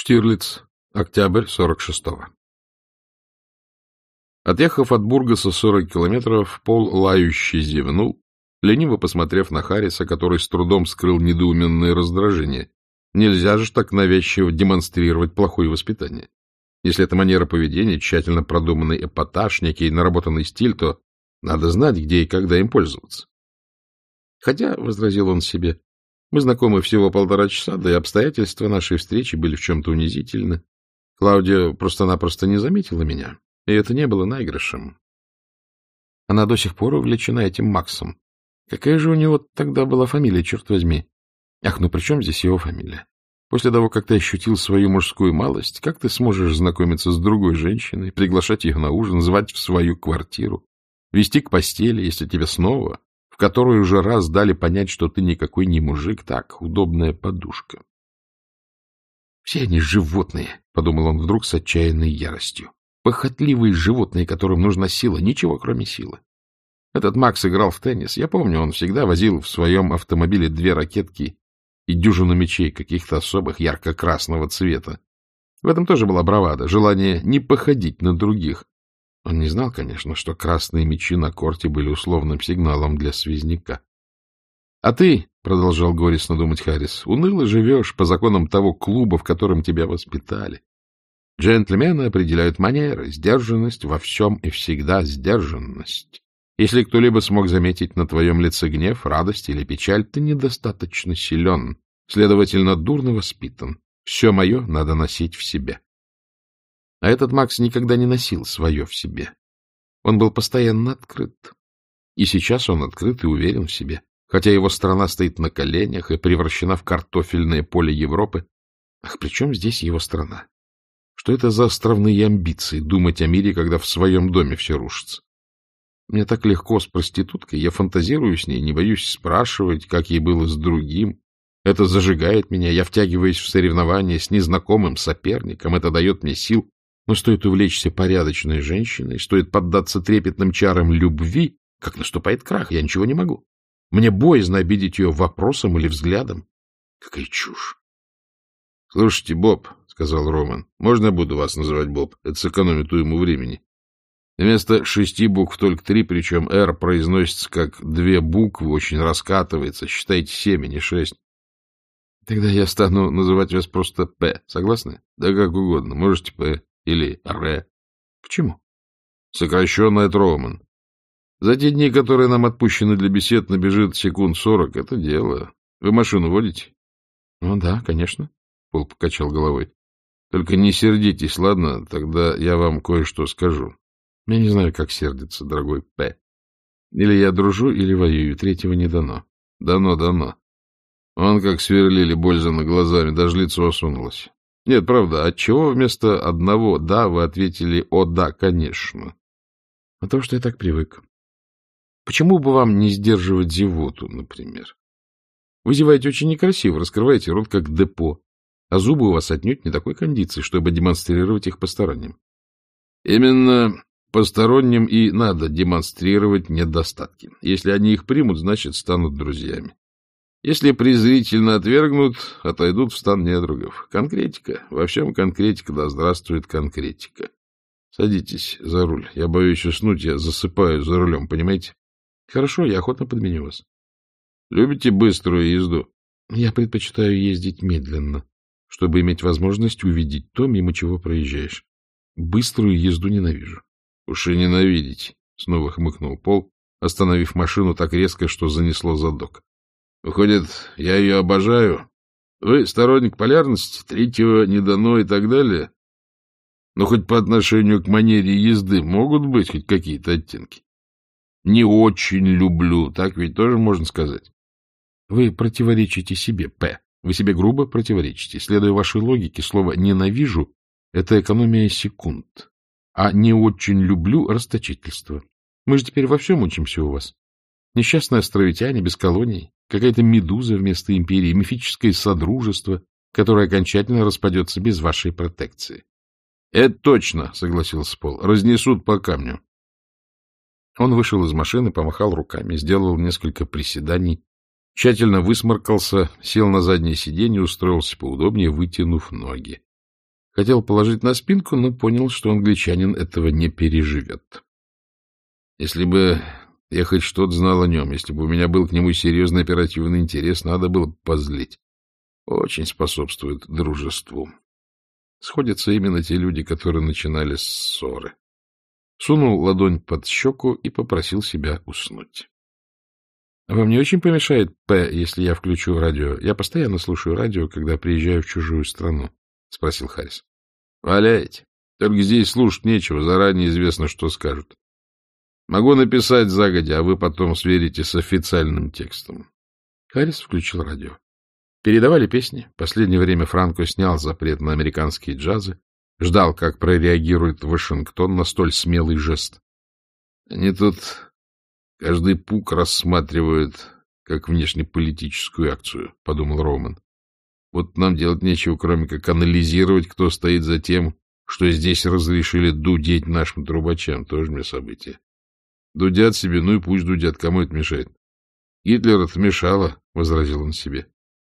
Штирлиц. Октябрь 46-го. Отъехав от Бургаса 40 километров, Пол лающе зевнул, лениво посмотрев на Харриса, который с трудом скрыл недоуменное раздражение. Нельзя же так навязчиво демонстрировать плохое воспитание. Если это манера поведения, тщательно продуманный эпатаж, некий наработанный стиль, то надо знать, где и когда им пользоваться. Хотя, — возразил он себе, — мы знакомы всего полтора часа, да и обстоятельства нашей встречи были в чем-то унизительны. Клаудия просто-напросто не заметила меня, и это не было наигрышем. Она до сих пор увлечена этим Максом. Какая же у него тогда была фамилия, черт возьми? Ах, ну при чем здесь его фамилия? После того, как ты ощутил свою мужскую малость, как ты сможешь знакомиться с другой женщиной, приглашать ее на ужин, звать в свою квартиру, вести к постели, если тебе снова, в которую уже раз дали понять, что ты никакой не мужик, так, удобная подушка. «Все они животные», — подумал он вдруг с отчаянной яростью. «Похотливые животные, которым нужна сила, ничего кроме силы. Этот Макс играл в теннис. Я помню, он всегда возил в своем автомобиле две ракетки и дюжину мечей каких-то особых ярко-красного цвета. В этом тоже была бравада, желание не походить на других. Он не знал, конечно, что красные мечи на корте были условным сигналом для связняка. — А ты, — продолжал горестно думать Харрис, — уныло живешь по законам того клуба, в котором тебя воспитали. Джентльмены определяют манеры, сдержанность во всем и всегда сдержанность. Если кто-либо смог заметить на твоем лице гнев, радость или печаль, ты недостаточно силен, следовательно, дурно воспитан. Все мое надо носить в себе. А этот Макс никогда не носил свое в себе. Он был постоянно открыт. И сейчас он открыт и уверен в себе. Хотя его страна стоит на коленях и превращена в картофельное поле Европы. Ах, при чем здесь его страна? Что это за островные амбиции думать о мире, когда в своем доме все рушится? Мне так легко с проституткой, я фантазирую с ней, не боюсь спрашивать, как ей было с другим. Это зажигает меня, я втягиваюсь в соревнования с незнакомым соперником, это дает мне сил. Но стоит увлечься порядочной женщиной, стоит поддаться трепетным чарам любви, как наступает крах, я ничего не могу. Мне боязно обидеть ее вопросом или взглядом. Какая чушь! — Слушайте, Боб, — сказал Роман, — можно я буду вас называть Боб? Это сэкономит ему времени. Вместо шести букв только три, причем «Р» произносится как две буквы, очень раскатывается. Считайте семь, а не шесть. Тогда я стану называть вас просто «П». Согласны? Да как угодно. Можете «П» или «Р». Почему? Сокращенно от Роман. За те дни, которые нам отпущены для бесед, набежит секунд сорок. Это дело. Вы машину водите? — Ну да, конечно. Пол покачал головой. — Только не сердитесь, ладно? Тогда я вам кое-что скажу. Я не знаю, как сердиться, дорогой П. Или я дружу, или воюю. Третьего не дано. Дано, дано. Он как сверлили Бользана глазами, даже лицо осунулось. Нет, правда, отчего вместо одного «да» вы ответили «о да, конечно»? А то, что я так привык. Почему бы вам не сдерживать зевоту, например? Вы зеваете очень некрасиво, раскрываете рот как депо, а зубы у вас отнюдь не такой кондиции, чтобы демонстрировать их посторонним. Именно Посторонним и надо демонстрировать недостатки. Если они их примут, значит, станут друзьями. Если презрительно отвергнут, отойдут в стан недругов. Конкретика. Во всем конкретика, да здравствует конкретика. Садитесь за руль. Я боюсь уснуть, я засыпаю за рулем, понимаете? Хорошо, я охотно подменю вас. Любите быструю езду? Я предпочитаю ездить медленно, чтобы иметь возможность увидеть то, мимо чего проезжаешь. Быструю езду ненавижу. Уж и ненавидеть, — снова хмыкнул Пол, остановив машину так резко, что занесло задок. — Выходит, я ее обожаю. Вы сторонник полярности, третьего не дано и так далее? Но хоть по отношению к манере езды могут быть хоть какие-то оттенки. Не очень люблю, так ведь тоже можно сказать. Вы противоречите себе, П. Вы себе грубо противоречите. Следуя вашей логике, слово «ненавижу» — это экономия секунд а не очень люблю расточительство. Мы же теперь во всем учимся у вас. Несчастные островитяне без колоний, какая-то медуза вместо империи, мифическое содружество, которое окончательно распадется без вашей протекции. — Это точно, — согласился Пол, — разнесут по камню. Он вышел из машины, помахал руками, сделал несколько приседаний, тщательно высморкался, сел на заднее сиденье, устроился поудобнее, вытянув ноги. Хотел положить на спинку, но понял, что англичанин этого не переживет. Если бы я хоть что-то знал о нем, если бы у меня был к нему серьезный оперативный интерес, надо было бы позлить. Очень способствует дружеству. Сходятся именно те люди, которые начинали ссоры. Сунул ладонь под щеку и попросил себя уснуть. — Вам не очень помешает, П, если я включу радио? Я постоянно слушаю радио, когда приезжаю в чужую страну, — спросил Харрис. — Валяйте. Только здесь слушать нечего, заранее известно, что скажут. Могу написать загодя, а вы потом сверите с официальным текстом. Харрис включил радио. Передавали песни. Последнее время Франко снял запрет на американские джазы, ждал, как прореагирует Вашингтон на столь смелый жест. Они тут каждый пук рассматривают как внешнеполитическую акцию, — подумал Роман. Вот нам делать нечего, кроме как анализировать, кто стоит за тем, что здесь разрешили дудеть нашим трубачам. Тоже мне событие. Дудят себе, ну и пусть дудят, кому это мешает? Гитлер это мешало, — возразил он себе.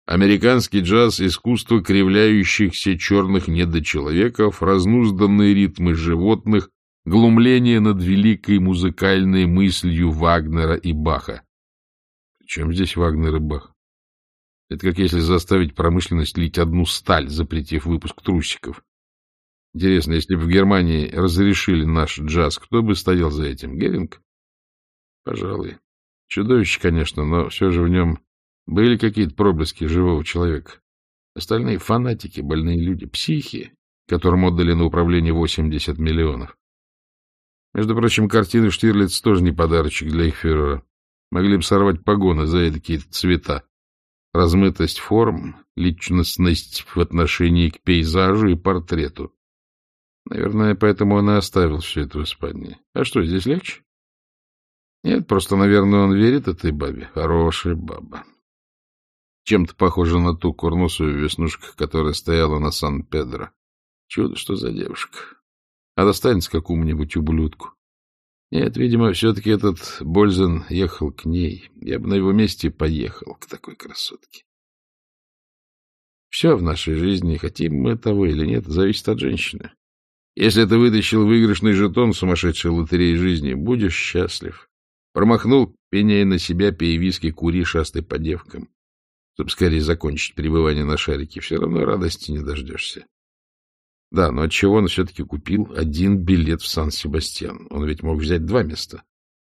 Американский джаз — искусство кривляющихся черных недочеловеков, разнузданные ритмы животных, глумление над великой музыкальной мыслью Вагнера и Баха. Причем здесь Вагнер и Бах? Это как если заставить промышленность лить одну сталь, запретив выпуск трусиков. Интересно, если бы в Германии разрешили наш джаз, кто бы стоял за этим? Геринг? Пожалуй. Чудовище, конечно, но все же в нем были какие-то проблески живого человека. Остальные фанатики, больные люди, психи, которым отдали на управление 80 миллионов. Между прочим, картины Штирлиц тоже не подарочек для их фюрера. Могли бы сорвать погоны за такие цвета. Размытость форм, личностность в отношении к пейзажу и портрету. Наверное, поэтому он и оставил все это в Испании. А что, здесь легче? Нет, просто, наверное, он верит этой бабе. Хорошая баба. Чем-то похожа на ту курносую в веснушках, которая стояла на Сан-Педро. Чудо, что за девушка. А достанется какому-нибудь ублюдку. Нет, видимо, все-таки этот Бользен ехал к ней. Я бы на его месте поехал к такой красотке. Все в нашей жизни, хотим мы того или нет, зависит от женщины. Если ты вытащил выигрышный жетон сумасшедшей лотереи жизни, будешь счастлив. Промахнул, пеняя на себя, пей виски, кури, шастай по девкам. Чтобы скорее закончить пребывание на шарике, все равно радости не дождешься. Да, но отчего он все-таки купил один билет в Сан-Себастьян? Он ведь мог взять два места.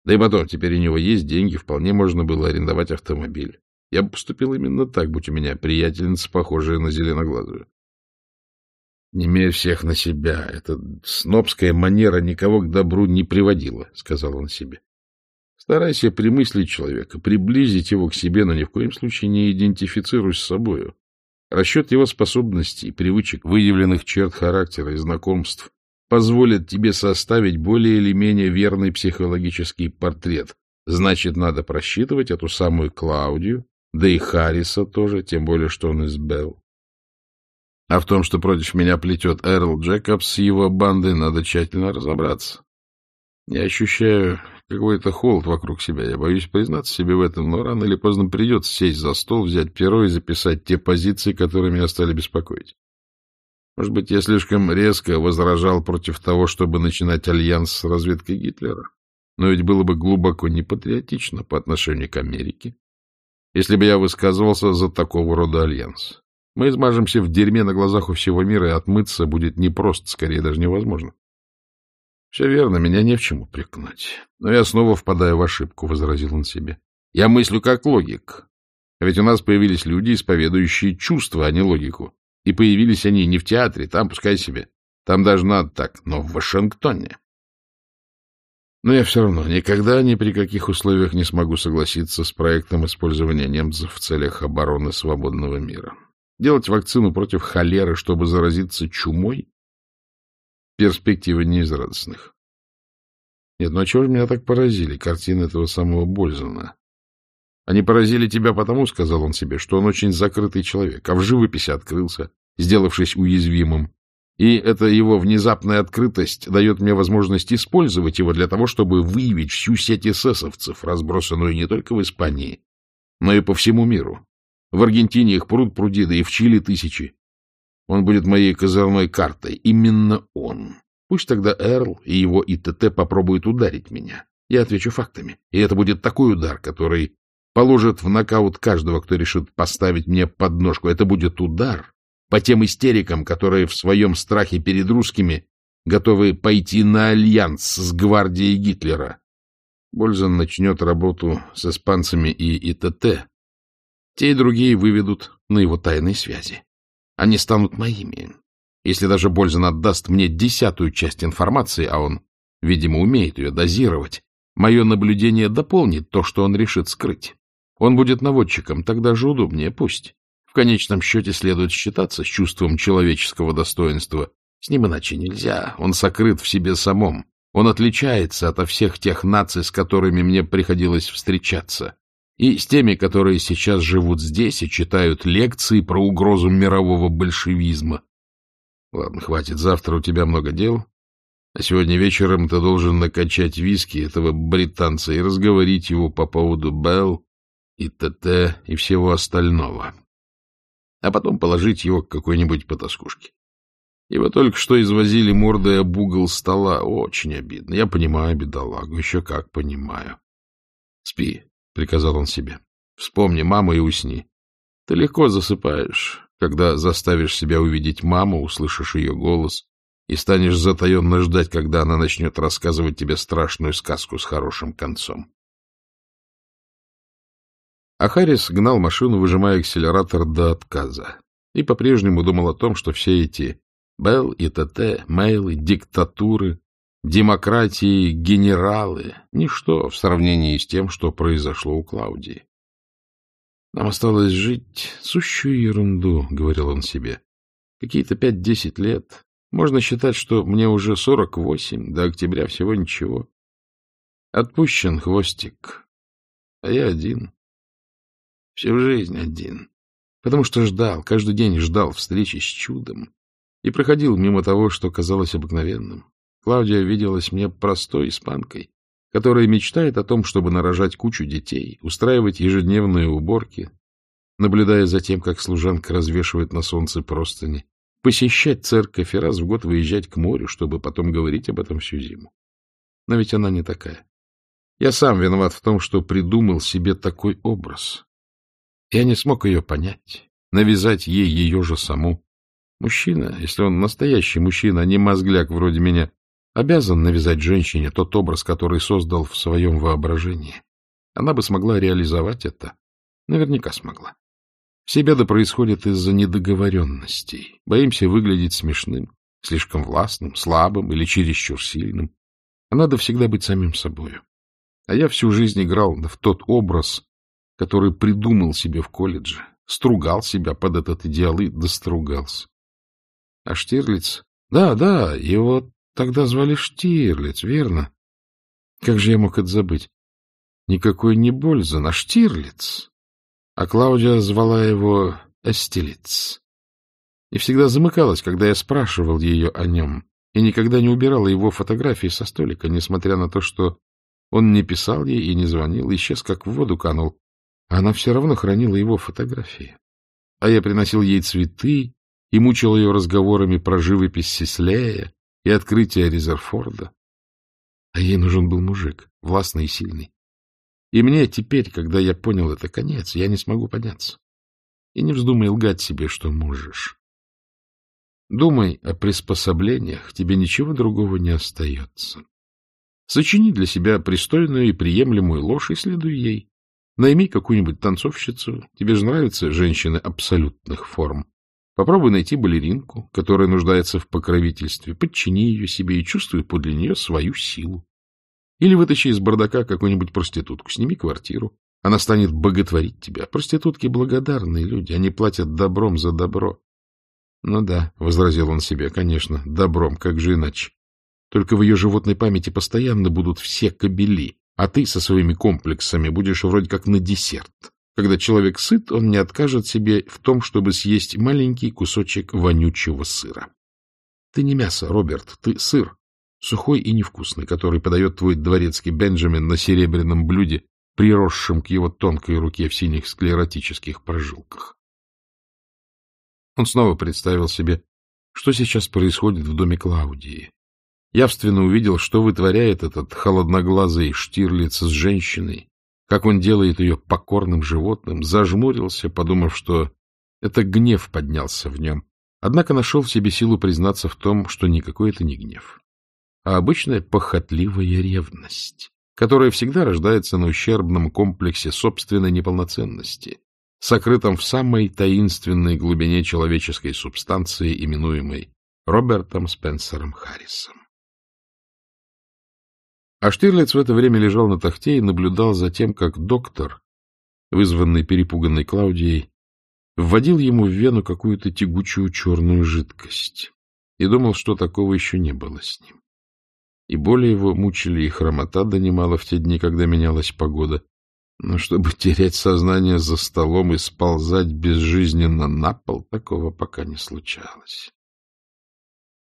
Да и потом, теперь у него есть деньги, вполне можно было арендовать автомобиль. Я бы поступил именно так, будь у меня приятельница, похожая на зеленоглазую. Не мерь всех на себя. Эта снобская манера никого к добру не приводила, — сказал он себе. Старайся примыслить человека, приблизить его к себе, но ни в коем случае не идентифицируй с собою. Расчет его способностей, привычек, выявленных черт характера и знакомств позволит тебе составить более или менее верный психологический портрет. Значит, надо просчитывать эту самую Клаудию, да и Харриса тоже, тем более, что он из Белл. А в том, что против меня плетет Эрл Джекобс с его бандой, надо тщательно разобраться. Я ощущаю какой-то холод вокруг себя. Я боюсь признаться себе в этом, но рано или поздно придется сесть за стол, взять перо и записать те позиции, которые меня стали беспокоить. Может быть, я слишком резко возражал против того, чтобы начинать альянс с разведкой Гитлера. Но ведь было бы глубоко непатриотично по отношению к Америке, если бы я высказывался за такого рода альянс. Мы измажемся в дерьме на глазах у всего мира, и отмыться будет непросто, скорее даже невозможно. Все верно, меня не в чем упрекнуть. Но я снова впадаю в ошибку, — возразил он себе. Я мыслю как логик. А ведь у нас появились люди, исповедующие чувства, а не логику. И появились они не в театре, там пускай себе. Там даже надо так, но в Вашингтоне. Но я все равно никогда ни при каких условиях не смогу согласиться с проектом использования немцев в целях обороны свободного мира. Делать вакцину против холеры, чтобы заразиться чумой, Перспективы не из радостных. Нет, ну а чего же меня так поразили картины этого самого Бользена? Они поразили тебя потому, — сказал он себе, — что он очень закрытый человек, а в живописи открылся, сделавшись уязвимым. И эта его внезапная открытость дает мне возможность использовать его для того, чтобы выявить всю сеть эсэсовцев, разбросанную не только в Испании, но и по всему миру. В Аргентине их пруд пруди, да и в Чили тысячи. Он будет моей козырной картой. Именно он. Пусть тогда Эрл и его ИТТ попробуют ударить меня. Я отвечу фактами. И это будет такой удар, который положит в нокаут каждого, кто решит поставить мне подножку. Это будет удар по тем истерикам, которые в своем страхе перед русскими готовы пойти на альянс с гвардией Гитлера. Бользан начнет работу с испанцами и ИТТ. Те и другие выведут на его тайные связи. Они станут моими. Если даже Бользан отдаст мне десятую часть информации, а он, видимо, умеет ее дозировать, мое наблюдение дополнит то, что он решит скрыть. Он будет наводчиком, тогда же удобнее, пусть. В конечном счете следует считаться с чувством человеческого достоинства. С ним иначе нельзя, он сокрыт в себе самом. Он отличается от всех тех наций, с которыми мне приходилось встречаться, и с теми, которые сейчас живут здесь и читают лекции про угрозу мирового большевизма. Ладно, хватит, завтра у тебя много дел, а сегодня вечером ты должен накачать виски этого британца и разговорить его по поводу Белл и ТТ и всего остального, а потом положить его к какой-нибудь потаскушке. Его только что извозили мордой об угол стола. Очень обидно. Я понимаю бедолагу, еще как понимаю. — Спи, — приказал он себе. — Вспомни маму и усни. Ты легко засыпаешь, когда заставишь себя увидеть маму, услышишь ее голос и станешь затаенно ждать, когда она начнет рассказывать тебе страшную сказку с хорошим концом. А Харрис гнал машину, выжимая акселератор до отказа, и по-прежнему думал о том, что все эти Белл и ТТ, мейлы, диктатуры, демократии, генералы — ничто в сравнении с тем, что произошло у Клаудии. «Нам осталось жить сущую ерунду», — говорил он себе. «Какие-то пять-десять лет. Можно считать, что мне уже сорок восемь, до октября всего ничего. Отпущен хвостик, а я один. Всю жизнь один. Потому что ждал, каждый день ждал встречи с чудом и проходил мимо того, что казалось обыкновенным. Клаудия виделась мне простой испанкой, которая мечтает о том, чтобы нарожать кучу детей, устраивать ежедневные уборки, наблюдая за тем, как служанка развешивает на солнце простыни, посещать церковь и раз в год выезжать к морю, чтобы потом говорить об этом всю зиму. Но ведь она не такая. Я сам виноват в том, что придумал себе такой образ. Я не смог ее понять, навязать ей ее же саму, Мужчина, если он настоящий мужчина, а не мозгляк вроде меня, обязан навязать женщине тот образ, который создал в своем воображении. Она бы смогла реализовать это. Наверняка смогла. Все беды происходят из-за недоговоренностей. Боимся выглядеть смешным, слишком властным, слабым или чересчур сильным. А надо всегда быть самим собою. А я всю жизнь играл в тот образ, который придумал себе в колледже, стругал себя под этот идеал и достругался. А Штирлиц? Да, да, его тогда звали Штирлиц, верно? Как же я мог это забыть? Никакой не Бользан, а Штирлиц. А Клаудия звала его Эстилиц. И всегда замыкалась, когда я спрашивал ее о нем, и никогда не убирала его фотографии со столика, несмотря на то, что он не писал ей и не звонил, исчез, как в воду канул, она все равно хранила его фотографии. А я приносил ей цветы, и мучил ее разговорами про живопись Сислея и открытие Резерфорда. А ей нужен был мужик, властный и сильный. И мне теперь, когда я понял это конец, я не смогу подняться. И не вздумай лгать себе, что можешь. Думай о приспособлениях, тебе ничего другого не остается. Сочини для себя пристойную и приемлемую ложь и следуй ей. Найми какую-нибудь танцовщицу. Тебе же нравятся женщины абсолютных форм. Попробуй найти балеринку, которая нуждается в покровительстве, подчини ее себе и чувствуй подле нее свою силу. Или вытащи из бардака какую-нибудь проститутку, сними квартиру. Она станет боготворить тебя. Проститутки благодарные люди, они платят добром за добро. — Ну да, — возразил он себе, — конечно, добром, как же иначе. Только в ее животной памяти постоянно будут все кобели, а ты со своими комплексами будешь вроде как на десерт. Когда человек сыт, он не откажет себе в том, чтобы съесть маленький кусочек вонючего сыра. Ты не мясо, Роберт, ты сыр, сухой и невкусный, который подает твой дворецкий Бенджамин на серебряном блюде, приросшем к его тонкой руке в синих склеротических прожилках. Он снова представил себе, что сейчас происходит в доме Клаудии. Явственно увидел, что вытворяет этот холодноглазый Штирлиц с женщиной, как он делает ее покорным животным, зажмурился, подумав, что это гнев поднялся в нем. Однако нашел в себе силу признаться в том, что никакой это не гнев, а обычная похотливая ревность, которая всегда рождается на ущербном комплексе собственной неполноценности, сокрытом в самой таинственной глубине человеческой субстанции, именуемой Робертом Спенсером Харрисом. А Штирлиц в это время лежал на тахте и наблюдал за тем, как доктор, вызванный перепуганной Клаудией, вводил ему в вену какую-то тягучую черную жидкость и думал, что такого еще не было с ним. И более его мучили и хромота донимала в те дни, когда менялась погода, но чтобы терять сознание за столом и сползать безжизненно на пол, такого пока не случалось. —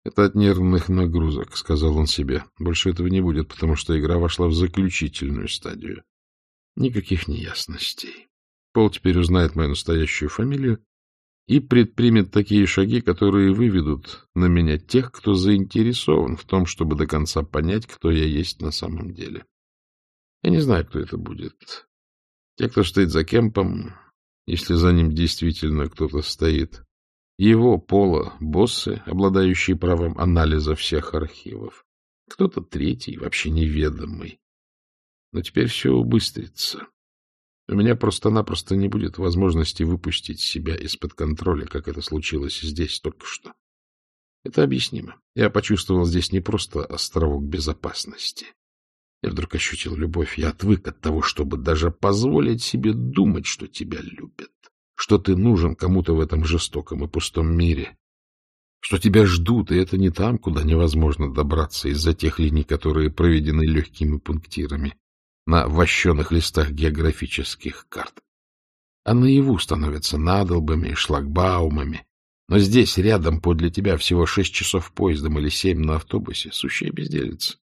Это от нервных нагрузок, — сказал он себе. Больше этого не будет, потому что игра вошла в заключительную стадию. Никаких неясностей. Пол теперь узнает мою настоящую фамилию и предпримет такие шаги, которые выведут на меня тех, кто заинтересован в том, чтобы до конца понять, кто я есть на самом деле. Я не знаю, кто это будет. Те, кто стоит за Кемпом, если за ним действительно кто-то стоит, его пола боссы, обладающие правом анализа всех архивов. Кто-то третий, вообще неведомый. Но теперь все убыстрится. У меня просто-напросто не будет возможности выпустить себя из-под контроля, как это случилось здесь только что. Это объяснимо. Я почувствовал здесь не просто островок безопасности. Я вдруг ощутил любовь. Я отвык от того, чтобы даже позволить себе думать, что тебя любят, что ты нужен кому-то в этом жестоком и пустом мире, что тебя ждут, и это не там, куда невозможно добраться из-за тех линий, которые проведены легкими пунктирами на вощеных листах географических карт. А наяву становятся надолбами и шлагбаумами. Но здесь, рядом, подле тебя, всего шесть часов поездом или семь на автобусе. Сущая безделица.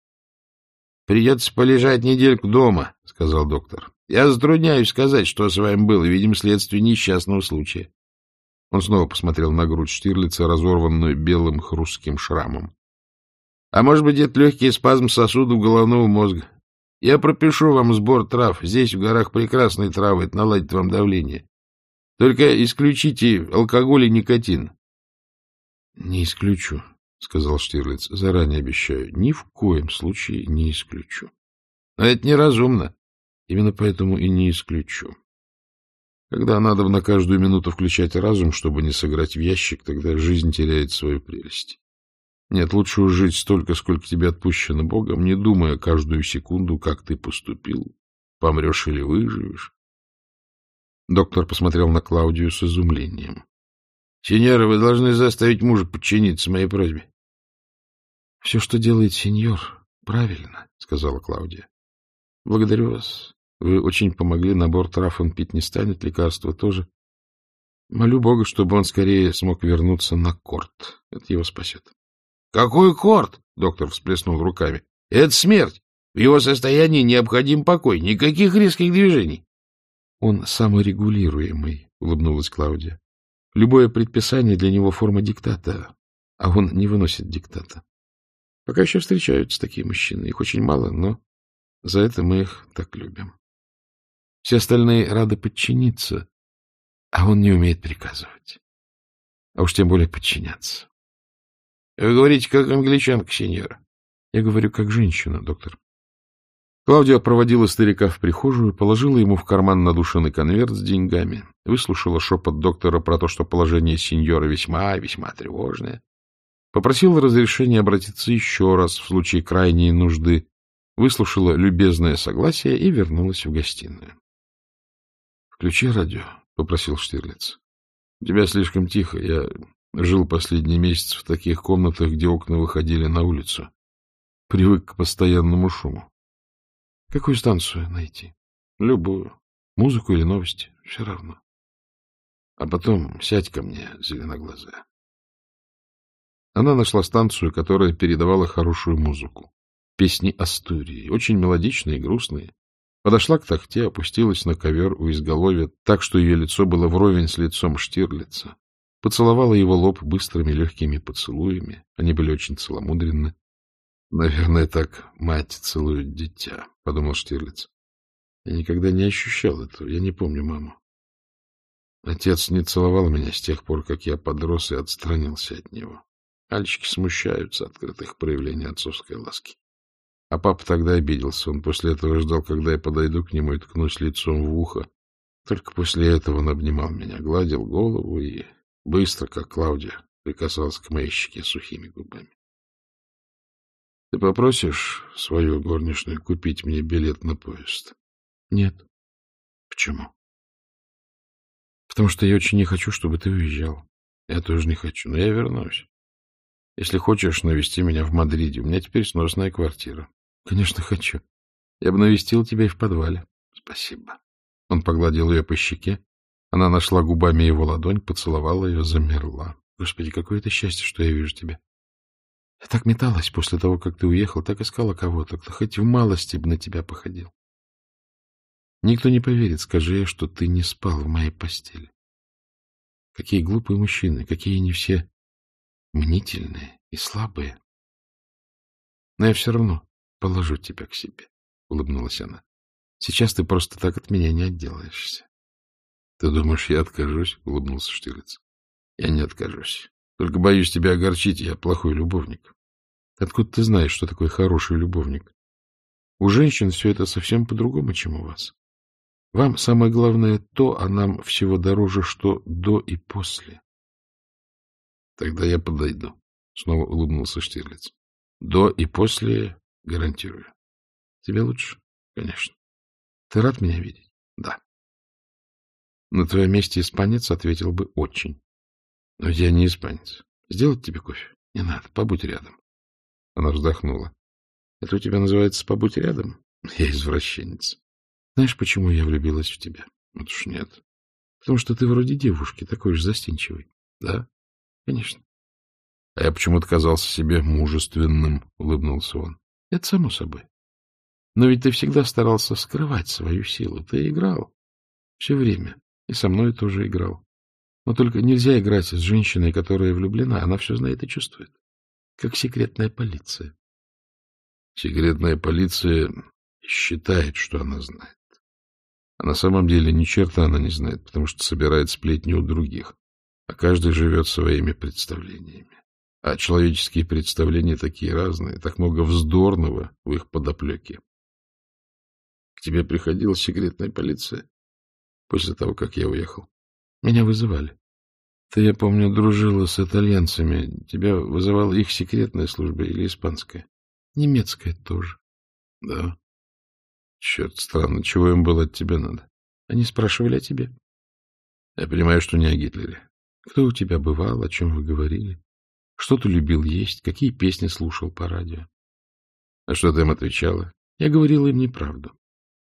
Придется полежать недельку дома, — сказал доктор. Я затрудняюсь сказать, что с вами было, видимо, следствие несчастного случая. Он снова посмотрел на грудь Штирлица, разорванную белым хрустким шрамом. — А может быть, это легкий спазм сосудов головного мозга? Я пропишу вам сбор трав. Здесь, в горах, прекрасные травы. Это наладит вам давление. Только исключите алкоголь и никотин. — Не исключу, — сказал Штирлиц. — Заранее обещаю, ни в коем случае не исключу. Но это неразумно. Именно поэтому и не исключу. Когда надо на каждую минуту включать разум, чтобы не сыграть в ящик, тогда жизнь теряет свою прелесть. Нет, лучше уж жить столько, сколько тебе отпущено Богом, не думая каждую секунду, как ты поступил, помрешь или выживешь. Доктор посмотрел на Клаудию с изумлением. — Сеньора, вы должны заставить мужа подчиниться моей просьбе. — Все, что делает сеньор, правильно, — сказала Клаудия. — Благодарю вас. Вы очень помогли, набор трав он пить не станет, лекарства тоже. Молю Бога, чтобы он скорее смог вернуться на корт. Это его спасет. — Какой корт? — доктор всплеснул руками. — Это смерть. В его состоянии необходим покой, никаких резких движений. — Он саморегулируемый, — улыбнулась Клаудия. Любое предписание для него форма диктата, а он не выносит диктата. Пока еще встречаются такие мужчины. Их очень мало, но за это мы их так любим. Все остальные рады подчиниться, а он не умеет приказывать. А уж тем более подчиняться. — Вы говорите, как англичанка, сеньора. — Я говорю, как женщина, доктор. Клаудия проводила старика в прихожую, положила ему в карман надушенный конверт с деньгами, выслушала шепот доктора про то, что положение сеньора весьма весьма тревожное, попросила разрешения обратиться еще раз в случае крайней нужды, выслушала любезное согласие и вернулась в гостиную. — Включи радио, — попросил Штирлиц. — У тебя слишком тихо. Я жил последний месяц в таких комнатах, где окна выходили на улицу. Привык к постоянному шуму. Какую станцию найти? Любую. Музыку или новости? Все равно. А потом сядь ко мне, зеленоглазая. Она нашла станцию, которая передавала хорошую музыку. Песни Астурии, очень мелодичные и грустные. Подошла к тахте, опустилась на ковер у изголовья, так что ее лицо было вровень с лицом Штирлица. поцеловала его лоб быстрыми легкими поцелуями. Они были очень целомудренны. — Наверное, так мать целует дитя, — подумал Штирлиц. Я никогда не ощущал этого, я не помню маму. Отец не целовал меня с тех пор, как я подрос и отстранился от него. Мальчики смущаются открытых проявлений отцовской ласки. А папа тогда обиделся. Он после этого ждал, когда я подойду к нему и ткнусь лицом в ухо. Только после этого он обнимал меня, гладил голову и быстро, как Клаудия, прикасался к моей щеке сухими губами. — Ты попросишь свою горничную купить мне билет на поезд? — Нет. — Почему? — Потому что я очень не хочу, чтобы ты уезжал. Я тоже не хочу, но я вернусь. Если хочешь навести меня в Мадриде, у меня теперь сносная квартира. — Конечно, хочу. Я бы навестил тебя и в подвале. — Спасибо. Он погладил ее по щеке. Она нашла губами его ладонь, поцеловала ее, замерла. — Господи, какое это счастье, что я вижу тебя. Я так металась после того, как ты уехал, так искала кого-то, кто хоть в малости бы на тебя походил. Никто не поверит, скажи я, что ты не спал в моей постели. Какие глупые мужчины, какие они все мнительные и слабые. Но я все равно положу тебя к себе, — улыбнулась она. Сейчас ты просто так от меня не отделаешься. — Ты думаешь, я откажусь? — улыбнулся Штирлиц. — Я не откажусь. Только боюсь тебя огорчить, я плохой любовник. Откуда ты знаешь, что такое хороший любовник? У женщин все это совсем по-другому, чем у вас. Вам самое главное то, а нам всего дороже, что до и после. Тогда я подойду. Снова улыбнулся Штирлиц. До и после гарантирую. Тебе лучше? Конечно. Ты рад меня видеть? Да. На твоем месте испанец ответил бы очень. Но я не испанец. Сделать тебе кофе? Не надо, побудь рядом. Она вздохнула. Это у тебя называется «побудь рядом»? Я извращенец. Знаешь, почему я влюбилась в тебя? Вот уж нет. Потому что ты вроде девушки, такой же застенчивый. Да? Конечно. А я почему-то казался себе мужественным, улыбнулся он. Это само собой. Но ведь ты всегда старался скрывать свою силу. Ты играл все время. И со мной тоже играл. Но только нельзя играть с женщиной, которая влюблена. Она все знает и чувствует. Как секретная полиция. Секретная полиция считает, что она знает. А на самом деле ни черта она не знает, потому что собирает сплетни у других, а каждый живет своими представлениями. А человеческие представления такие разные, так много вздорного в их подоплеке. К тебе приходила секретная полиция после того, как я уехал. Меня вызывали. Ты, я помню, дружила с итальянцами. Тебя вызывала их секретная служба или испанская? Немецкая тоже. Да. Черт, странно, чего им было от тебя надо? Они спрашивали о тебе. Я понимаю, что не о Гитлере. Кто у тебя бывал, о чем вы говорили? Что ты любил есть, какие песни слушал по радио? А что ты им отвечала? Я говорила им неправду.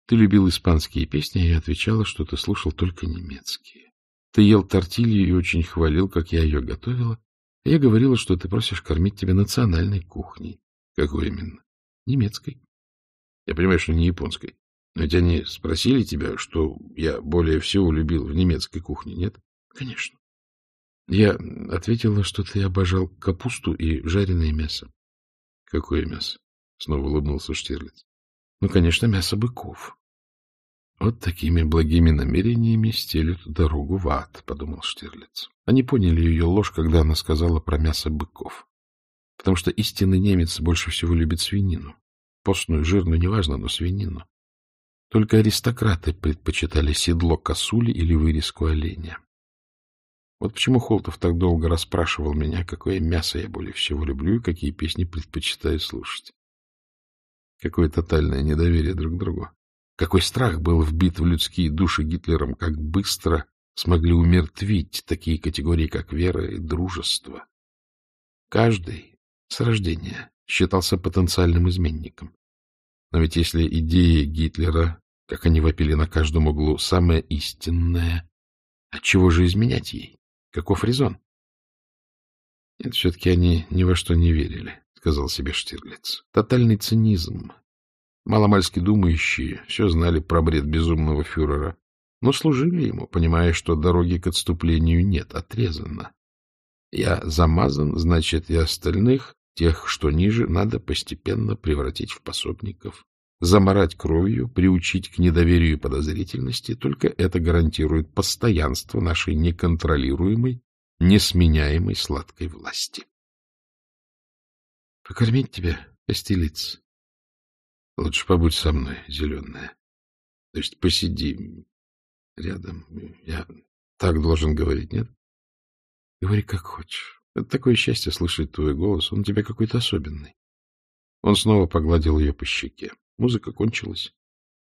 Ты любил испанские песни, а я отвечала, что ты слушал только немецкие. Ты ел тортилью и очень хвалил, как я ее готовила. А я говорила, что ты просишь кормить тебя национальной кухней. Какой именно? Немецкой. Я понимаю, что не японской. Но ведь они спросили тебя, что я более всего любил в немецкой кухне, нет? Конечно. Я ответила, что ты обожал капусту и жареное мясо. Какое мясо? Снова улыбнулся Штирлиц. Ну, конечно, мясо быков. Вот такими благими намерениями стелют дорогу в ад, подумал Штирлиц. Они поняли ее ложь, когда она сказала про мясо быков. Потому что истинный немец больше всего любит свинину. Постную, жирную, неважно, но свинину. Только аристократы предпочитали седло косули или вырезку оленя. Вот почему Холтов так долго расспрашивал меня, какое мясо я более всего люблю и какие песни предпочитаю слушать. Какое тотальное недоверие друг к другу. Какой страх был вбит в людские души Гитлером, как быстро смогли умертвить такие категории, как вера и дружество. Каждый с рождения считался потенциальным изменником. Но ведь если идеи Гитлера, как они вопили на каждом углу, самая истинная, отчего же изменять ей? Каков резон? Нет, все-таки они ни во что не верили, — сказал себе Штирлиц. Тотальный цинизм. Маломальски думающие все знали про бред безумного фюрера. но служили ему, понимая, что дороги к отступлению нет, отрезано. Я замазан, значит, и остальных, тех, что ниже, надо постепенно превратить в пособников, заморать кровью, приучить к недоверию и подозрительности, только это гарантирует постоянство нашей неконтролируемой, несменяемой сладкой власти. — Покормить тебя, костелиц? — Лучше побудь со мной, зеленая. То есть посиди рядом. Я так должен говорить, нет? Говори как хочешь. Это такое счастье слышать твой голос. Он у тебя какой-то особенный. Он снова погладил ее по щеке. Музыка кончилась.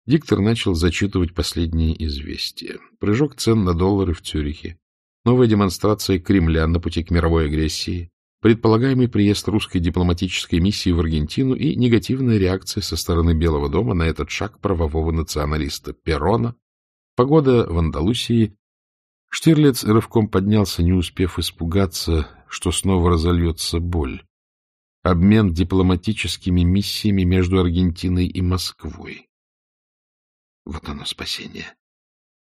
Диктор начал зачитывать последние известия. Прыжок цен на доллары в Цюрихе. Новая демонстрация Кремля на пути к мировой агрессии. Предполагаемый приезд русской дипломатической миссии в Аргентину и негативная реакция со стороны Белого дома на этот шаг правового националиста Перона. Погода в Андалусии. Штирлиц рывком поднялся, не успев испугаться, что снова разольется боль обмен дипломатическими миссиями между Аргентиной и Москвой. Вот оно спасение.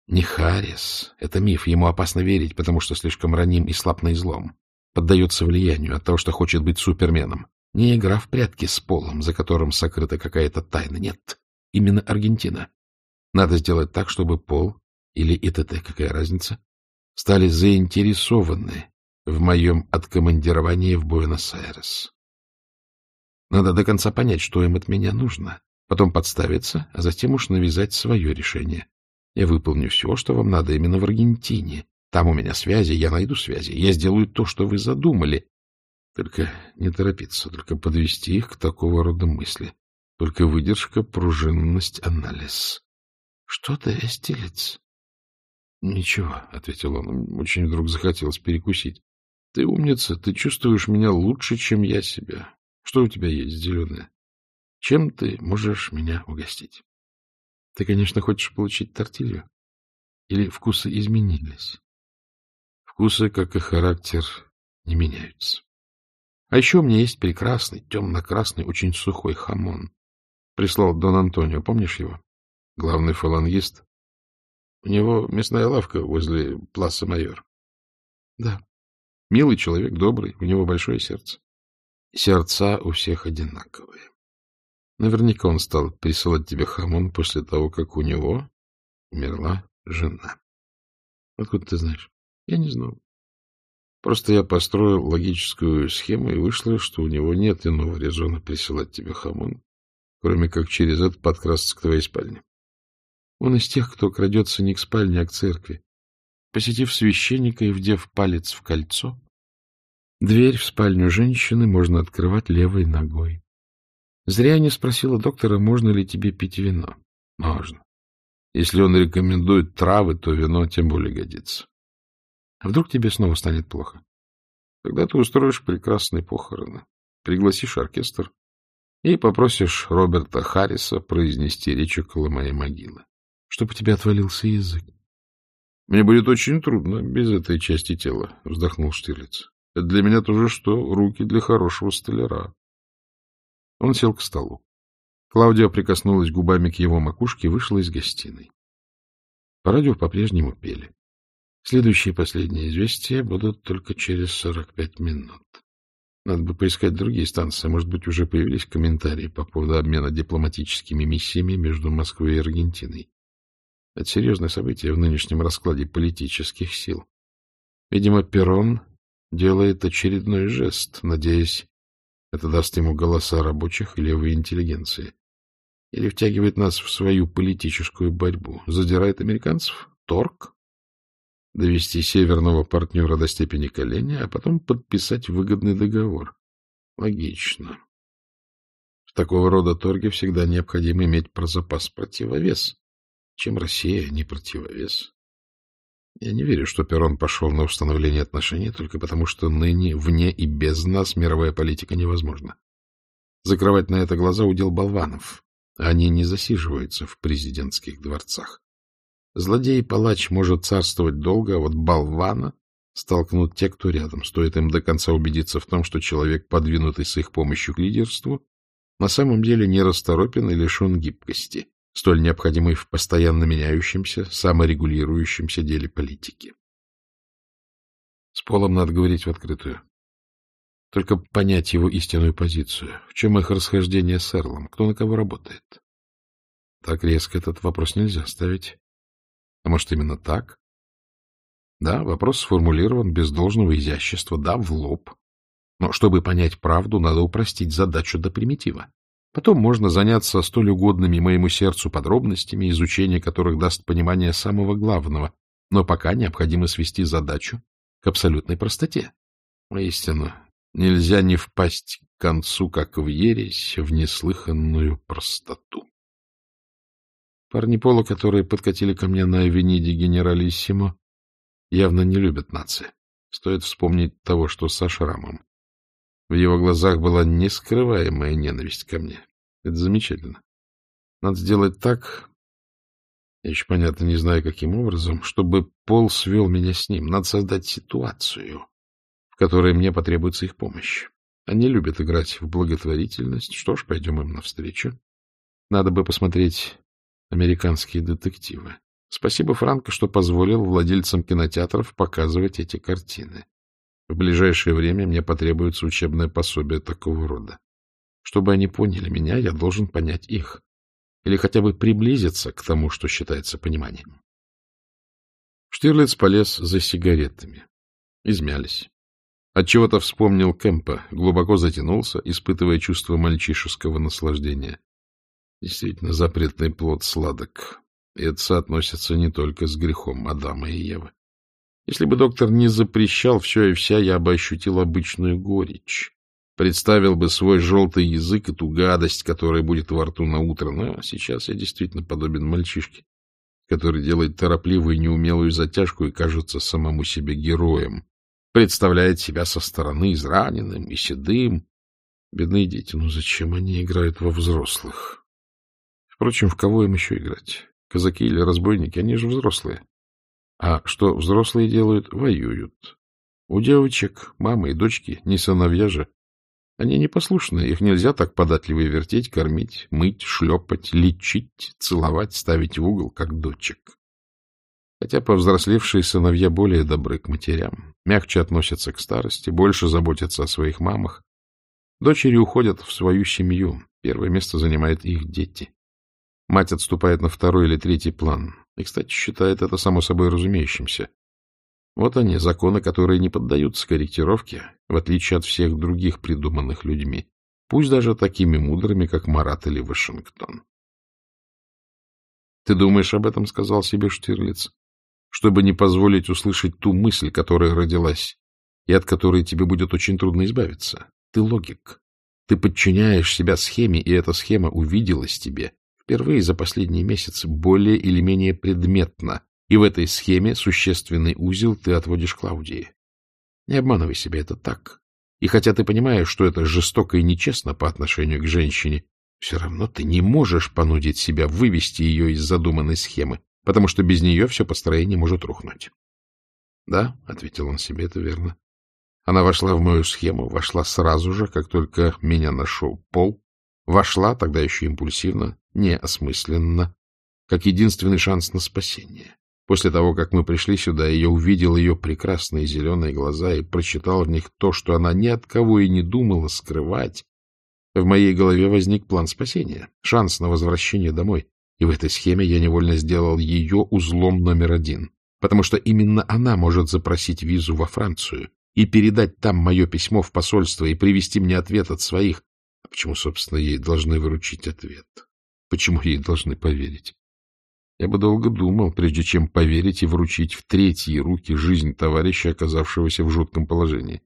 Не Харрис. Это миф, ему опасно верить, потому что слишком раним и слаб на излом. Поддается влиянию от того, что хочет быть суперменом. Не игра в прятки с полом, за которым сокрыта какая-то тайна. Нет, именно Аргентина. Надо сделать так, чтобы Пол или ИТТ, какая разница, стали заинтересованы в моем откомандировании в Буэнос-Айрес. Надо до конца понять, что им от меня нужно, потом подставиться, а затем уж навязать свое решение. Я выполню все, что вам надо именно в Аргентине. Там у меня связи, я найду связи, я сделаю то, что вы задумали. Только не торопиться, только подвести их к такого рода мысли. Только выдержка, пружинность, анализ. — Что ты, эстилец? — Ничего, — ответил он. Очень вдруг захотелось перекусить. — Ты умница, ты чувствуешь меня лучше, чем я себя. Что у тебя есть, зеленое? Чем ты можешь меня угостить? Ты, конечно, хочешь получить тортилью? Или вкусы изменились? Вкусы, как и характер, не меняются. А еще у меня есть прекрасный, темно-красный, очень сухой хамон. Прислал Дон Антонио, помнишь его? Главный фалангист. У него мясная лавка возле Пласа Майор. Да. Милый человек, добрый, у него большое сердце. Сердца у всех одинаковые. Наверняка он стал присылать тебе хамон после того, как у него умерла жена. Откуда ты знаешь? Я не знал. Просто я построил логическую схему, и вышло, что у него нет иного резона присылать тебе хамон, кроме как через это подкрасться к твоей спальне. Он из тех, кто крадется не к спальне, а к церкви. Посетив священника и вдев палец в кольцо, Дверь в спальню женщины можно открывать левой ногой. Зря не спросила доктора, можно ли тебе пить вино. Можно. Если он рекомендует травы, то вино тем более годится. А вдруг тебе снова станет плохо? Тогда ты устроишь прекрасные похороны, пригласишь оркестр и попросишь Роберта Харриса произнести речь около моей могилы, чтобы у тебя отвалился язык. — Мне будет очень трудно без этой части тела, — вздохнул Штирлиц. Для меня тоже что руки для хорошего столяра. Он сел к столу. Клаудия прикоснулась губами к его макушке и вышла из гостиной. По радио по-прежнему пели. Следующие последние известия будут только через сорок пять минут. Надо бы поискать другие станции. Может быть, уже появились комментарии по поводу обмена дипломатическими миссиями между Москвой и Аргентиной. Это серьезное событие в нынешнем раскладе политических сил. Видимо, Перрон делает очередной жест, надеясь, это даст ему голоса рабочих и левой интеллигенции. Или втягивает нас в свою политическую борьбу. Задирает американцев? Торг? Довести северного партнера до степени коления, а потом подписать выгодный договор. Логично. В такого рода торге всегда необходимо иметь про запас противовес. Чем Россия не противовес? Я не верю, что Перрон пошел на установление отношений только потому, что ныне вне и без нас мировая политика невозможна. Закрывать на это глаза удел болванов. Они не засиживаются в президентских дворцах. Злодей-палач может царствовать долго, а вот болвана столкнут те, кто рядом. Стоит им до конца убедиться в том, что человек, подвинутый с их помощью к лидерству, на самом деле не расторопен и лишен гибкости. Столь необходимой в постоянно меняющемся, саморегулирующемся деле политики. С Полом надо говорить в открытую. Только понять его истинную позицию. В чем их расхождение с Эрлом? Кто на кого работает? Так резко этот вопрос нельзя ставить. А может, именно так? Да, вопрос сформулирован без должного изящества, да, в лоб. Но чтобы понять правду, надо упростить задачу до примитива. Потом можно заняться столь угодными моему сердцу подробностями, изучение которых даст понимание самого главного, но пока необходимо свести задачу к абсолютной простоте. Истину, нельзя не впасть к концу, как в ересь, в неслыханную простоту. Парни пола, которые подкатили ко мне на авениде генералиссимо, явно не любят нации. Стоит вспомнить того, что со шрамом. В его глазах была нескрываемая ненависть ко мне. Это замечательно. Надо сделать так, я еще, понятно, не знаю, каким образом, чтобы Пол свел меня с ним. Надо создать ситуацию, в которой мне потребуется их помощь. Они любят играть в благотворительность. Что ж, пойдем им навстречу. Надо бы посмотреть американские детективы. Спасибо Франко, что позволил владельцам кинотеатров показывать эти картины. В ближайшее время мне потребуется учебное пособие такого рода. Чтобы они поняли меня, я должен понять их. Или хотя бы приблизиться к тому, что считается пониманием. Штирлиц полез за сигаретами. Измялись. Отчего-то вспомнил Кэмпа, глубоко затянулся, испытывая чувство мальчишеского наслаждения. Действительно, запретный плод сладок. И это соотносится не только с грехом Адама и Евы. Если бы доктор не запрещал все и вся, я бы ощутил обычную горечь. Представил бы свой желтый язык и ту гадость, которая будет во рту на утро. Но сейчас я действительно подобен мальчишке, который делает торопливую и неумелую затяжку и кажется самому себе героем. Представляет себя со стороны израненным и седым. Бедные дети, ну зачем они играют во взрослых? Впрочем, в кого им еще играть? Казаки или разбойники, они же взрослые. А что взрослые делают? Воюют. У девочек, мамы и дочки, не сыновья же. Они непослушные, их нельзя так податливо вертеть, кормить, мыть, шлепать, лечить, целовать, ставить в угол, как дочек. Хотя повзрослевшие сыновья более добры к матерям, мягче относятся к старости, больше заботятся о своих мамах. Дочери уходят в свою семью, первое место занимают их дети. Мать отступает на второй или третий план, и, кстати, считает это само собой разумеющимся. Вот они, законы, которые не поддаются корректировке, в отличие от всех других придуманных людьми, пусть даже такими мудрыми, как Марат или Вашингтон. — Ты думаешь об этом, — сказал себе Штирлиц, — чтобы не позволить услышать ту мысль, которая родилась, и от которой тебе будет очень трудно избавиться. Ты логик. Ты подчиняешь себя схеме, и эта схема увиделась тебе впервые за последние месяцы более или менее предметно, и в этой схеме существенный узел ты отводишь Клаудии. Не обманывай себя, это так. И хотя ты понимаешь, что это жестоко и нечестно по отношению к женщине, все равно ты не можешь понудить себя вывести ее из задуманной схемы, потому что без нее все построение может рухнуть. — Да, — ответил он себе, — это верно. Она вошла в мою схему, вошла сразу же, как только меня нашел Пол, вошла, тогда еще импульсивно, неосмысленно, как единственный шанс на спасение. После того, как мы пришли сюда, я увидел ее прекрасные зеленые глаза и прочитал в них то, что она ни от кого и не думала скрывать. В моей голове возник план спасения, шанс на возвращение домой. И в этой схеме я невольно сделал ее узлом номер один, потому что именно она может запросить визу во Францию и передать там мое письмо в посольство и привести мне ответ от своих. А почему, собственно, ей должны выручить ответ? Почему ей должны поверить? Я бы долго думал, прежде чем поверить и вручить в третьи руки жизнь товарища, оказавшегося в жутком положении.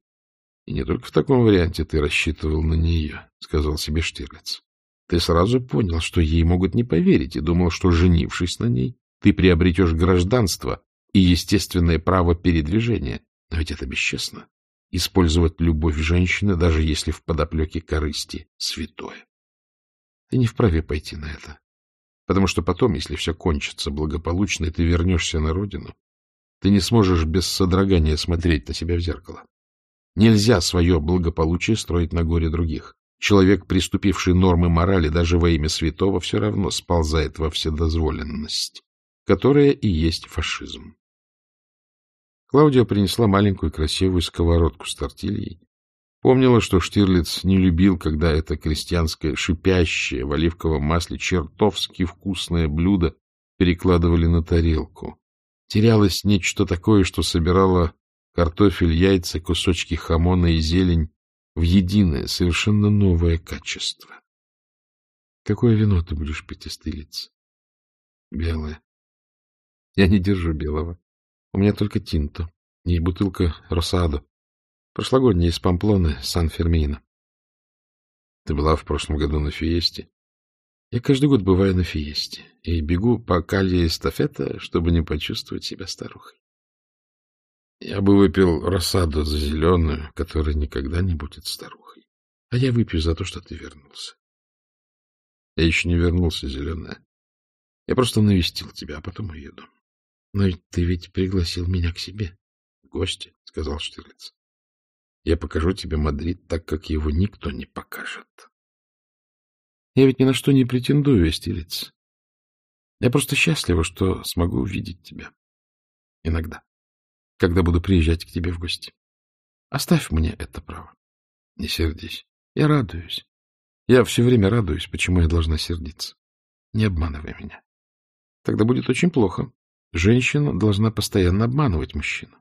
И не только в таком варианте ты рассчитывал на нее, — сказал себе Штирлиц. Ты сразу понял, что ей могут не поверить, и думал, что, женившись на ней, ты приобретешь гражданство и естественное право передвижения. Но ведь это бесчестно. Использовать любовь женщины, даже если в подоплеке корысти, святое. Ты не вправе пойти на это. Потому что потом, если все кончится благополучно, и ты вернешься на родину, ты не сможешь без содрогания смотреть на себя в зеркало. Нельзя свое благополучие строить на горе других. Человек, приступивший нормы морали даже во имя святого, все равно сползает во вседозволенность, которая и есть фашизм. Клаудия принесла маленькую красивую сковородку с тортильей. Помнила, что Штирлиц не любил, когда это крестьянское шипящее в оливковом масле чертовски вкусное блюдо перекладывали на тарелку. Терялось нечто такое, что собирало картофель, яйца, кусочки хамона и зелень в единое, совершенно новое качество. — Какое вино ты будешь пить, Истылиц? — Белое. — Я не держу белого. У меня только тинто и бутылка Росадо. Прошлогодняя из Памплоны, Сан-Фермино. Ты была в прошлом году на Фиесте? Я каждый год бываю на Фиесте и бегу по калье эстафета, чтобы не почувствовать себя старухой. Я бы выпил рассаду за зеленую, которая никогда не будет старухой. А я выпью за то, что ты вернулся. Я еще не вернулся, зеленая. Я просто навестил тебя, а потом уеду. Но ведь ты ведь пригласил меня к себе. — В гости, — сказал Штирлиц. — Я покажу тебе Мадрид так, как его никто не покажет. Я ведь ни на что не претендую, Штирлиц. Я просто счастлива, что смогу увидеть тебя. Иногда когда буду приезжать к тебе в гости. Оставь мне это право. Не сердись. Я радуюсь. Я все время радуюсь, почему я должна сердиться. Не обманывай меня. Тогда будет очень плохо. Женщина должна постоянно обманывать мужчину.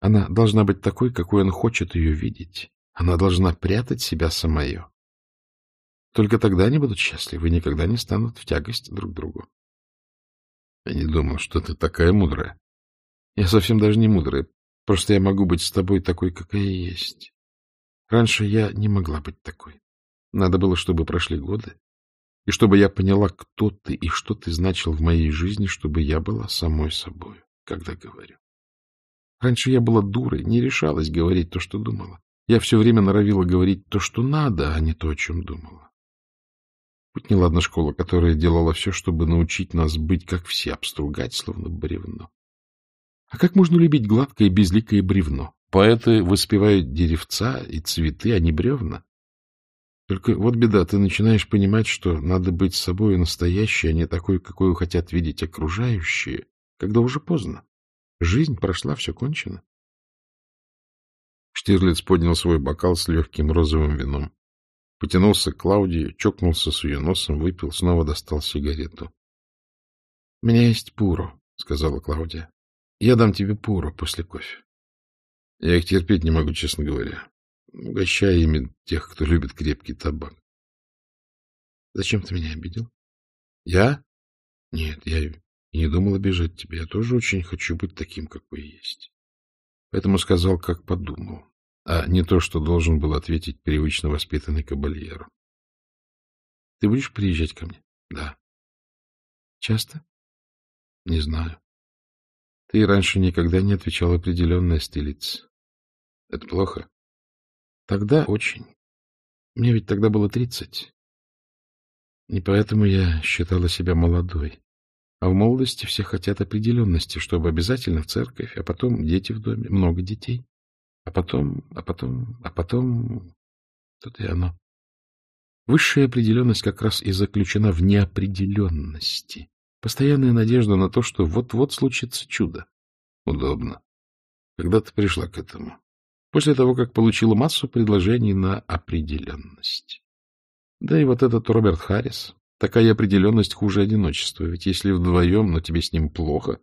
Она должна быть такой, какой он хочет ее видеть. Она должна прятать себя самое. Только тогда они будут счастливы и никогда не станут в тягость друг другу. Я не думал, что ты такая мудрая. Я совсем даже не мудрая. Просто я могу быть с тобой такой, какая есть. Раньше я не могла быть такой. Надо было, чтобы прошли годы, и чтобы я поняла, кто ты и что ты значил в моей жизни, чтобы я была самой собой, когда говорю. Раньше я была дурой, не решалась говорить то, что думала. Я все время норовила говорить то, что надо, а не то, о чем думала. Будь неладна школа, которая делала все, чтобы научить нас быть, как все, обстругать, словно бревно. А как можно любить гладкое безликое бревно? Поэты воспевают деревца и цветы, а не бревна. Только вот беда, ты начинаешь понимать, что надо быть собой настоящей, а не такой, какую хотят видеть окружающие, когда уже поздно. Жизнь прошла, все кончено. Штирлиц поднял свой бокал с легким розовым вином. Потянулся к Клаудии, чокнулся с ее носом, выпил, снова достал сигарету. — У меня есть пуро, — сказала Клаудия. Я дам тебе пуру после кофе. Я их терпеть не могу, честно говоря. Угощай ими тех, кто любит крепкий табак. Зачем ты меня обидел? Я? Нет, я и не думал обижать тебя. Я тоже очень хочу быть таким, какой есть. Поэтому сказал, как подумал, а не то, что должен был ответить привычно воспитанный кабальеру. Ты будешь приезжать ко мне? Да. Часто? Не знаю. Ты раньше никогда не отвечал определенно, стилиц. Это плохо? Тогда очень. Мне ведь тогда было тридцать. И поэтому я считала себя молодой. А в молодости все хотят определенности, чтобы обязательно в церковь, а потом дети в доме, много детей. А потом, а потом, а потом... Тут и оно. Высшая определенность как раз и заключена в неопределенности. Постоянная надежда на то, что вот-вот случится чудо. Удобно. Когда ты пришла к этому? После того, как получила массу предложений на определенность. Да и вот этот Роберт Харрис. Такая определенность хуже одиночества. Ведь если вдвоем, но тебе с ним плохо,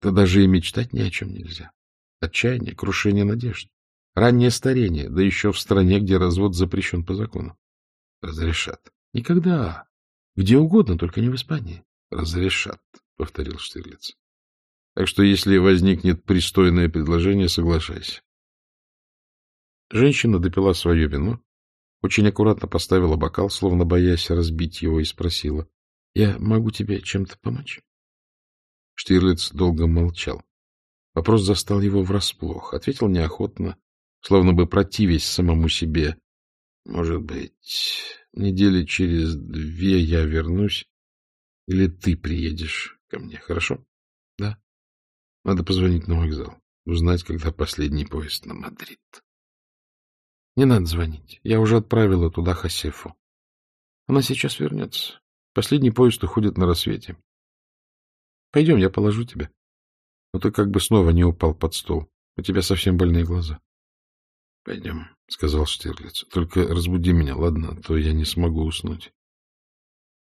то даже и мечтать ни о чем нельзя. Отчаяние, крушение надежд. Раннее старение, да еще в стране, где развод запрещен по закону. Разрешат. Никогда. Где угодно, только не в Испании. — Разрешат, — повторил Штирлиц. — Так что, если возникнет пристойное предложение, соглашайся. Женщина допила свое вино, очень аккуратно поставила бокал, словно боясь разбить его, и спросила. — Я могу тебе чем-то помочь? Штирлиц долго молчал. Вопрос застал его врасплох. Ответил неохотно, словно бы противясь самому себе. — Может быть, недели через две я вернусь или ты приедешь ко мне, хорошо? Да. Надо позвонить на вокзал, узнать, когда последний поезд на Мадрид. Не надо звонить. Я уже отправила туда Хасефу. Она сейчас вернется. Последний поезд уходит на рассвете. Пойдем, я положу тебя. Но ты как бы снова не упал под стол. У тебя совсем больные глаза. — Пойдем, — сказал Штирлиц. — Только разбуди меня, ладно? А то я не смогу уснуть.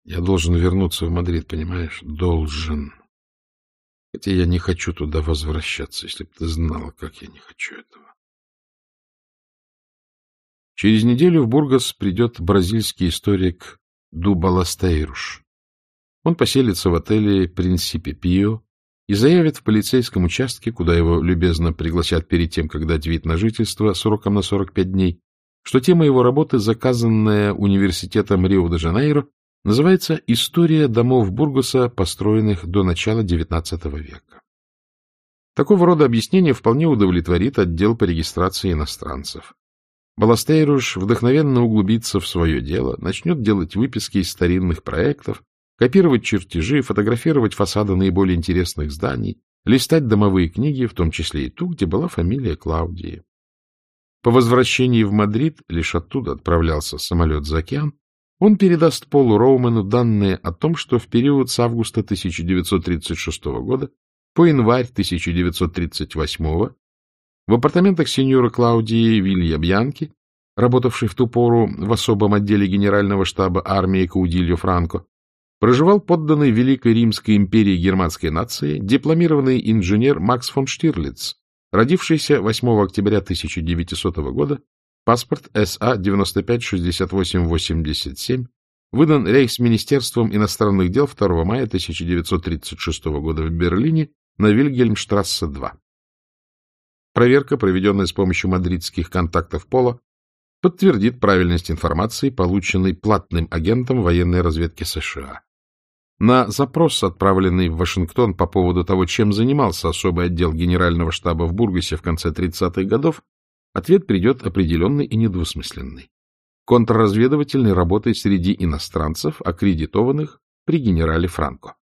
Я должен вернуться в Мадрид, понимаешь? Должен. Хотя я не хочу туда возвращаться, если бы ты знала, как я не хочу этого. Через неделю в Бургас придет бразильский историк Дубаластейруш. Он поселится в отеле «Принсипе Пио» и заявит в полицейском участке, куда его любезно пригласят перед тем, как дать на жительство сроком на 45 дней, что тема его работы, заказанная университетом Рио-де-Жанейро, называется «История домов Бургаса, построенных до начала XIX века». Такого рода объяснение вполне удовлетворит отдел по регистрации иностранцев. Баластейруш вдохновенно углубится в свое дело, начнет делать выписки из старинных проектов, копировать чертежи, фотографировать фасады наиболее интересных зданий, листать домовые книги, в том числе и ту, где была фамилия Клаудии. По возвращении в Мадрид, лишь оттуда отправлялся самолет за океан, он передаст Полу Роумену данные о том, что в период с августа 1936 года по январь 1938 в апартаментах сеньора Клаудии Вилья Бьянки, работавшей в ту пору в особом отделе Генерального штаба армии Каудильо Франко, проживал подданный Великой Римской империи германской нации дипломированный инженер Макс фон Штирлиц, родившийся 8 октября 1900 года, паспорт СА 956887, выдан Рейхсминистерством иностранных дел 2 мая 1936 года в Берлине на Вильгельмштрассе 2. Проверка, проведенная с помощью мадридских контактов Пола, подтвердит правильность информации, полученной платным агентом военной разведки США. На запрос, отправленный в Вашингтон по поводу того, чем занимался особый отдел генерального штаба в Бургасе в конце 30-х годов, ответ придет определенный и недвусмысленный. Контрразведывательной работой среди иностранцев, аккредитованных при генерале Франко.